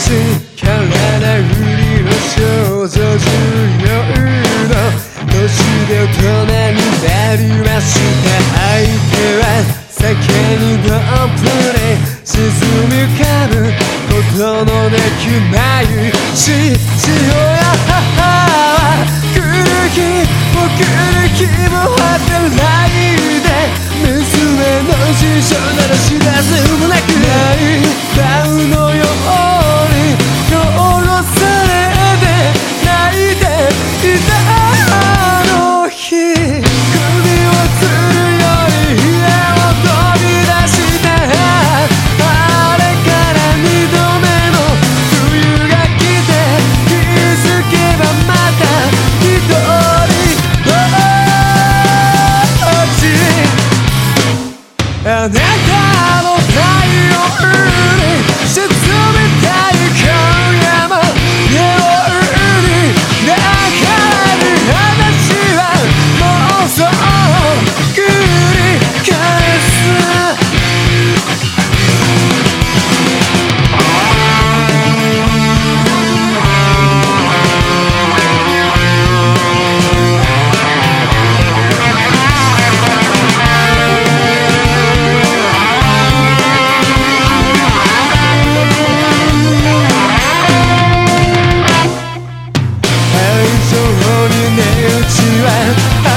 す体売りの少女重要の年で大人になりました相手は酒にどっぷり沈み浮かぶことのできない that time